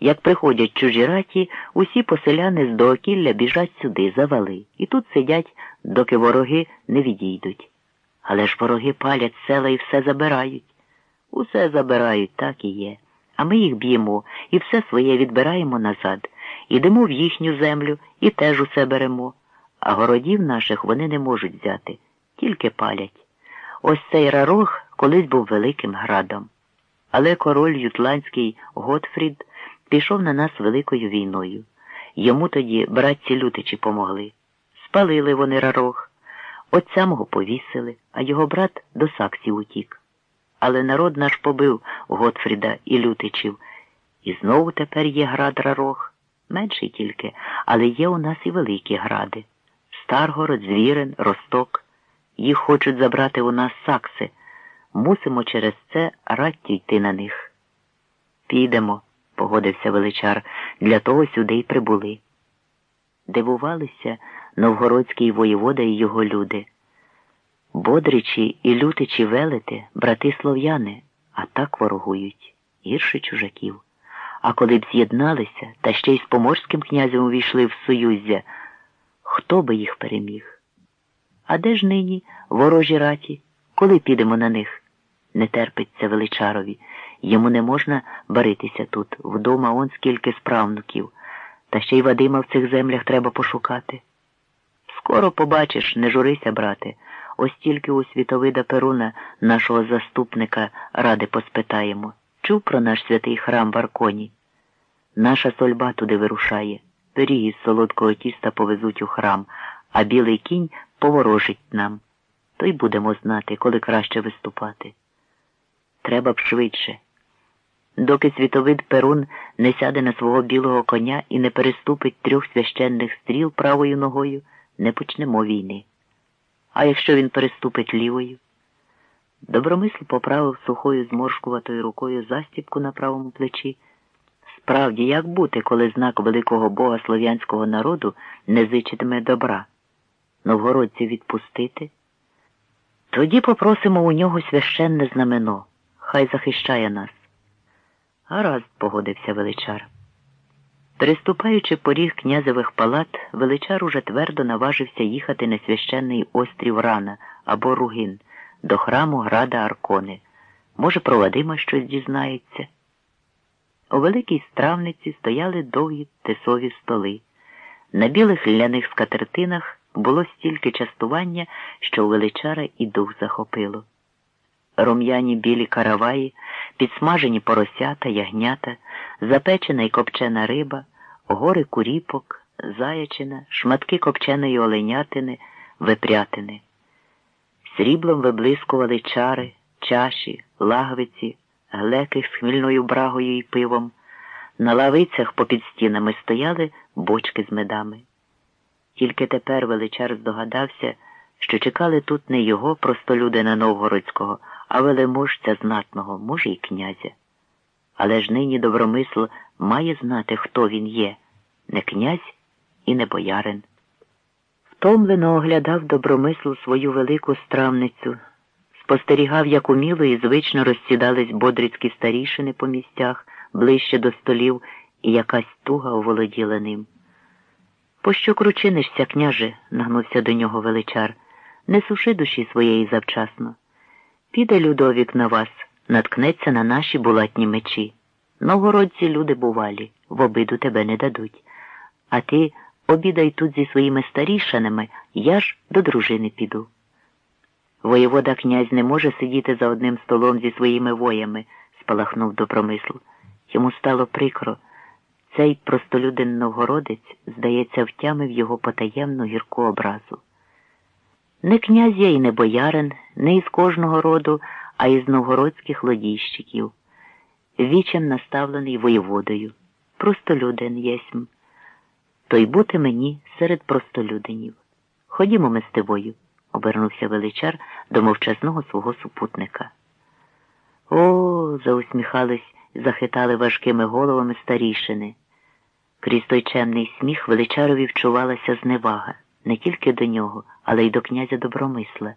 Як приходять чужі раті, усі поселяни з доокілля біжать сюди, за вали, і тут сидять, доки вороги не відійдуть. Але ж вороги палять села і все забирають. Усе забирають, так і є. А ми їх б'ємо і все своє відбираємо назад. Ідемо в їхню землю і теж усе беремо. А городів наших вони не можуть взяти, тільки палять. Ось цей рарох колись був великим градом. Але король Ютландський Готфрід пішов на нас великою війною. Йому тоді братці лютичі помогли. Спалили вони рарох. Отця мого повісили, а його брат до саксів утік. Але народ наш побив Готфріда і лютичів. І знову тепер є град рарох. Менший тільки, але є у нас і великі гради. Старгород, Звірин, Росток. Їх хочуть забрати у нас сакси. Мусимо через це радті йти на них. Підемо, погодився величар, для того сюди й прибули. Дивувалися новгородський воєвода і його люди. Бодричі і лютичі велети, брати слов'яни, а так ворогують, гірше чужаків. А коли б з'єдналися та ще й з поморським князем увійшли в союзя, хто би їх переміг? А де ж нині ворожі раті? Коли підемо на них? Не терпиться величарові. Йому не можна баритися тут, вдома он скільки справнуків, та ще й Вадима в цих землях треба пошукати. Скоро побачиш, не журися, брате, ось тільки у світовида Перуна, нашого заступника, ради поспитаємо. Чув про наш святий храм в Арконі? Наша сольба туди вирушає. Пиріги з солодкого тіста повезуть у храм, а білий кінь поворожить нам. То й будемо знати, коли краще виступати. Треба б швидше. Доки світовид Перун не сяде на свого білого коня і не переступить трьох священних стріл правою ногою, не почнемо війни. А якщо він переступить лівою? Добромисл поправив сухою зморшкуватою рукою застіпку на правому плечі. Справді, як бути, коли знак великого бога слов'янського народу не зичитиме добра? Новгородців відпустити? Тоді попросимо у нього священне знамено. Хай захищає нас. Гаразд, погодився величар. Переступаючи поріг князевих палат, величар уже твердо наважився їхати на священний острів Рана або Ругин до храму града Аркони. Може, про Вадима щось дізнається. У великій стравниці стояли довгі тесові столи. На білих ляних скатертинах було стільки частування, що у величара і дух захопило. Рум'яні білі караваї, підсмажені поросята, ягнята, запечена і копчена риба, гори куріпок, заячина, шматки копченої оленятини, випрятини. Сріблом виблискували чари, чаші, лагвиці, глеки з хмільною брагою і пивом. На лавицях попід стінами стояли бочки з медами. Тільки тепер величар здогадався, що чекали тут не його простолюдина Новгородського, а велеможця знатного, може, й князя. Але ж нині добромисл має знати, хто він є, не князь і не боярин. Втомлено оглядав добромисл свою велику стравницю, спостерігав, як уміло і звично розсідались бодрицькі старішини по місцях ближче до столів, і якась туга оволоділа ним. Пощо кручинишся, княже? нагнувся до нього величар. Не суши душі своєї завчасно. Піде Людовік на вас, наткнеться на наші булатні мечі. Новгородці люди бувалі, в обиду тебе не дадуть. А ти обідай тут зі своїми старішинами, я ж до дружини піду. Воєвода князь не може сидіти за одним столом зі своїми воями, спалахнув добромисл. Йому стало прикро. Цей простолюдин новгородець, здається, втямив його потаємну гірку образу. Не князь я і не боярин, не із кожного роду, а із новгородських лодійщиків. Вічем наставлений воєводою. Простолюдин єсмь. То й бути мені серед простолюдинів. Ходімо ми з тивою, обернувся величар до мовчазного свого супутника. О, заусміхались, захитали важкими головами старішини. Крізь той чемний сміх величарові вчувалася зневага не тільки до нього, але й до князя Добромисла,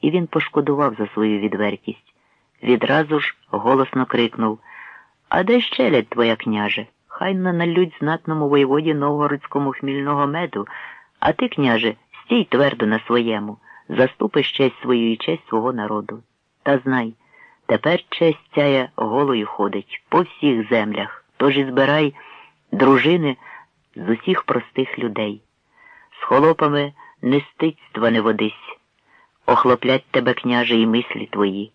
і він пошкодував за свою відвертість. Відразу ж голосно крикнув А де щелядь твоя, княже? хай наналють знатному воєводі новгородському хмільного меду, а ти, княже, стій твердо на своєму, заступиш честь свою і честь свого народу. Та знай, тепер честь цяя голою ходить по всіх землях, тож і збирай дружини з усіх простих людей. З холопами нестицтва не водись, охлоплять тебе, княже, і мислі твої.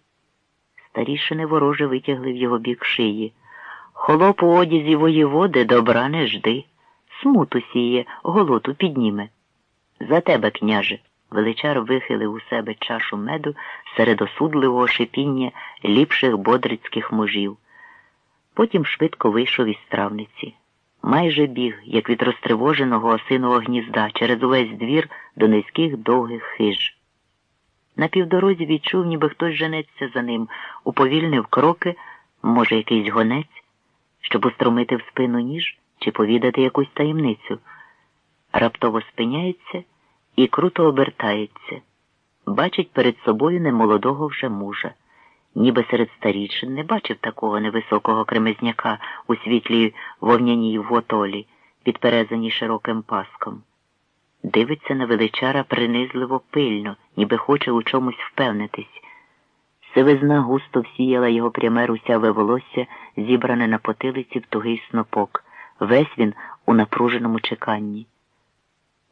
Старішини вороже витягли в його бік шиї. Холоп у одязі воєводи добра не жди. Смуту сіє, голоту підніме. За тебе, княже, величар вихилив у себе чашу меду серед осудливого шипіння ліпших бодрицьких мужів. Потім швидко вийшов із травниці. Майже біг, як від розтривоженого осиного гнізда, через увесь двір до низьких довгих хиж. На півдорозі відчув, ніби хтось женеться за ним, уповільнив кроки, може, якийсь гонець, щоб устромити в спину ніж чи повідати якусь таємницю. Раптово спиняється і круто обертається, бачить перед собою немолодого вже мужа. Ніби серед старічин не бачив такого невисокого кремезняка у світлій вовняній вотолі, підперезаній широким паском. Дивиться на величара принизливо пильно, ніби хоче у чомусь впевнитись. Сивизна густо всіяла його пряме русяве волосся, зібране на потилиці в тугий снопок. Весь він у напруженому чеканні.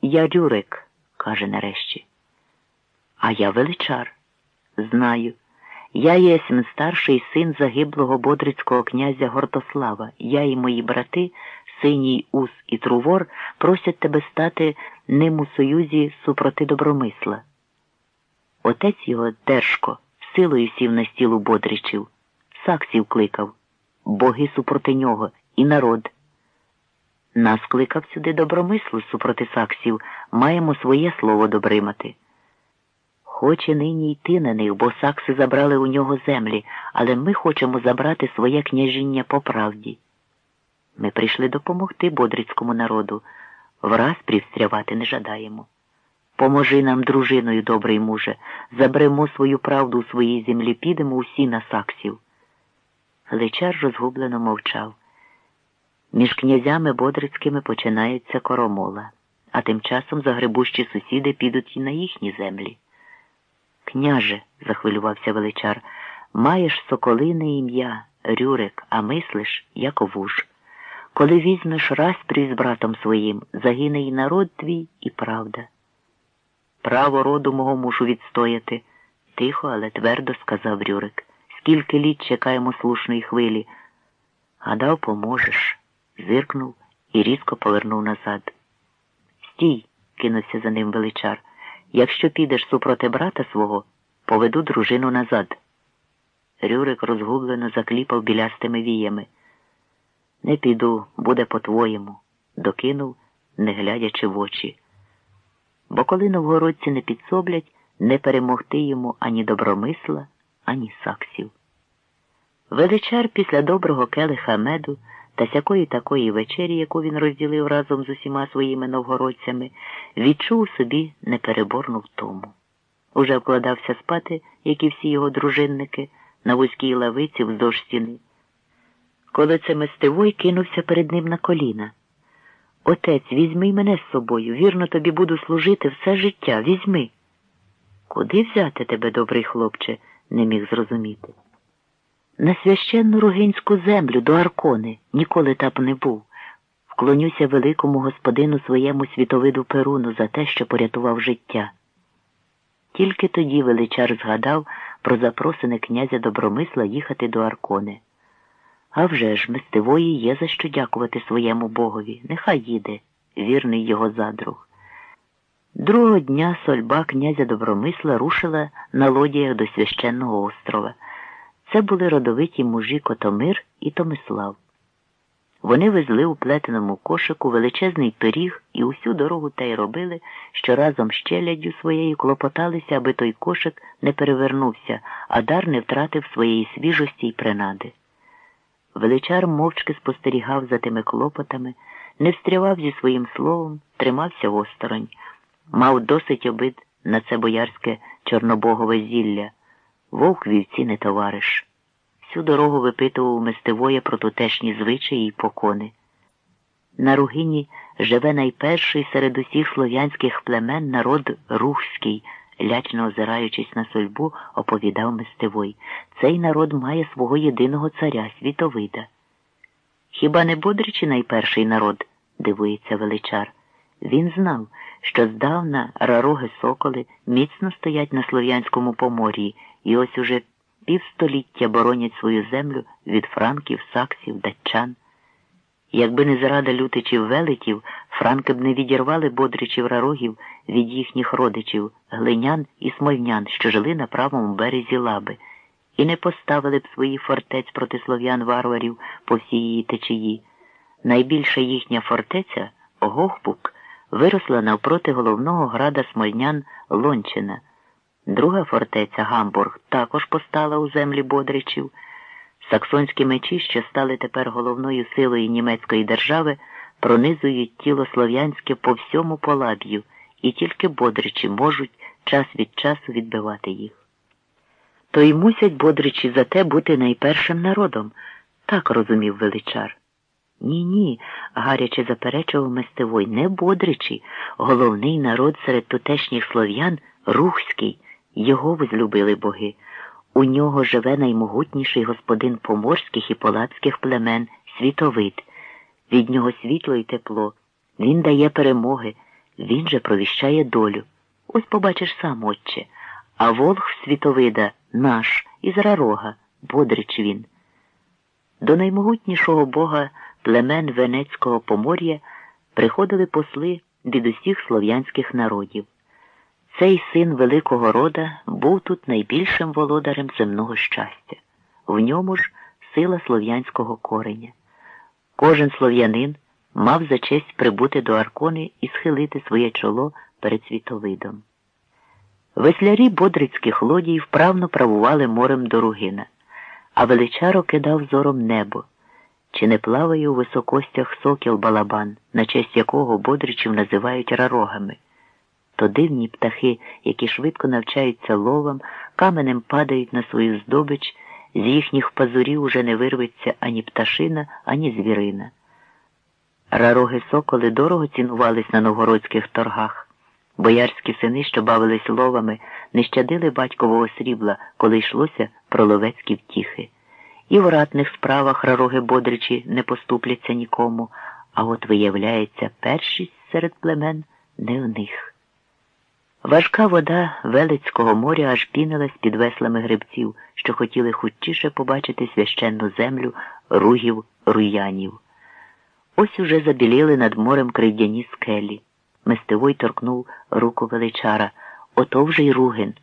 Я Рюрик, каже нарешті. А я величар. Знаю. Я єсмь старший син загиблого бодрицького князя Гортослава. Я і мої брати, синій ус і трувор, просять тебе стати ним у союзі супроти добромисла. Отець його Держко силою сів на стілу Бодричів, саксів кликав, боги супроти нього і народ. Нас кликав сюди добромислу супроти саксів, маємо своє слово добримати. Хоче нині йти на них, бо сакси забрали у нього землі, але ми хочемо забрати своє княжіння по правді. Ми прийшли допомогти бодрицькому народу, враз привстрявати не жадаємо. Поможи нам, дружиною, добрий муже, заберемо свою правду у своїй землі, підемо усі на саксів. Гличар розгублено мовчав. Між князями бодрицькими починається коромола, а тим часом загребущі сусіди підуть і на їхні землі. Княже, захвилювався величар, маєш соколине ім'я, Рюрик, а мислиш, як овуж. Коли візьмеш распрі з братом своїм, загине і народ твій, і правда. Право роду мого мушу відстояти, тихо, але твердо сказав Рюрик. Скільки літ чекаємо слушної хвилі. Гадав, поможеш, зиркнув і різко повернув назад. Стій, кинувся за ним величар. Якщо підеш супроти брата свого, поведу дружину назад. Рюрик розгублено закліпав білястими віями. Не піду, буде по-твоєму, докинув, не глядячи в очі. Бо коли новгородці не підсоблять, не перемогти йому ані добромисла, ані саксів. Величар після доброго келиха меду та сякої такої вечері, яку він розділив разом з усіма своїми новгородцями, відчув собі непереборну втому. Уже вкладався спати, як і всі його дружинники, на вузькій лавиці вздовж стіни. Коли це мистивой кинувся перед ним на коліна. Отець, візьми мене з собою, вірно тобі буду служити все життя, візьми. Куди взяти тебе, добрий хлопче, не міг зрозуміти. На священну ругинську землю до Аркони ніколи там не був. Вклонюся великому господину своєму світовиду Перуну за те, що порятував життя. Тільки тоді величар згадав про запросене князя Добромисла їхати до Аркони. А вже ж мистивої є за що дякувати своєму богові. Нехай їде, вірний його задруг. Другого дня сольба князя Добромисла рушила на лодіях до священного острова. Це були родовиті мужі Котомир і Томислав. Вони везли у плетеному кошику величезний пиріг і усю дорогу те й робили, що разом з челяддю своєю клопоталися, аби той кошик не перевернувся, а дар не втратив своєї свіжості й принади. Величар мовчки спостерігав за тими клопотами, не встрявав зі своїм словом, тримався осторонь, мав досить обид на це боярське чорнобогове зілля. Вовк вівці не товариш. Всю дорогу випитував мистивоя про тутешні звичаї й покони. На Ругині живе найперший серед усіх слов'янських племен народ Рухський, лячно озираючись на сольбу, оповідав Мистевой. Цей народ має свого єдиного царя, світовида. Хіба не Бодричі найперший народ? дивується величар. Він знав, що здавна рароги соколи міцно стоять на слов'янському помор'ї і ось уже півстоліття боронять свою землю від франків, саксів, датчан. Якби не зрада лютичів велетів, франки б не відірвали бодричів рарогів від їхніх родичів, глинян і смольнян, що жили на правому березі лаби, і не поставили б свої фортець проти слов'ян варварів по всій її течії. Найбільша їхня фортеця Гохпук виросла навпроти головного града смольнян Лончина. Друга фортеця Гамбург також постала у землі Бодричів. Саксонські мечі, що стали тепер головною силою німецької держави, пронизують тіло слов'янське по всьому полаб'ю, і тільки Бодричі можуть час від часу відбивати їх. То й мусять Бодричі за те бути найпершим народом, так розумів величар. Ні, ні, гаряче заперечував Мистевой, не Бодричі, головний народ серед тутешніх слов'ян Рухський, його возлюбили боги. У нього живе наймогутніший господин поморських і полацьких племен, світовид. Від нього світло і тепло. Він дає перемоги, він же провіщає долю. Ось побачиш сам, отче. А волг світовида наш, із рарога, бодрич він. До наймогутнішого бога племен Венецького помор'я приходили посли від усіх слов'янських народів. Цей син великого рода був тут найбільшим володарем земного щастя, в ньому ж сила слов'янського кореня. Кожен слов'янин мав за честь прибути до Аркони і схилити своє чоло перед світовидом. Веслярі бодрицьких лодій вправно правували морем до Ругина, а величаро кидав зором небо. Чи не плаває у високостях сокіл балабан, на честь якого бодричів називають рарогами? То дивні птахи, які швидко навчаються ловам, каменем падають на свою здобич, з їхніх пазурів уже не вирветься ані пташина, ані звірина. Рароги соколи дорого цінувались на новгородських торгах. Боярські сини, що бавились ловами, не щадили батькового срібла, коли йшлося про ловецькі втіхи. І в ратних справах рароги бодричі не поступляться нікому, а от виявляється першість серед племен не в них. Важка вода Велицького моря аж пінилась під веслами грибців, що хотіли хутчіше побачити священну землю ругів руянів. Ось уже забіліли над морем крейдяні скелі. Мистевой торкнув руку величара. Ото вже й ругин.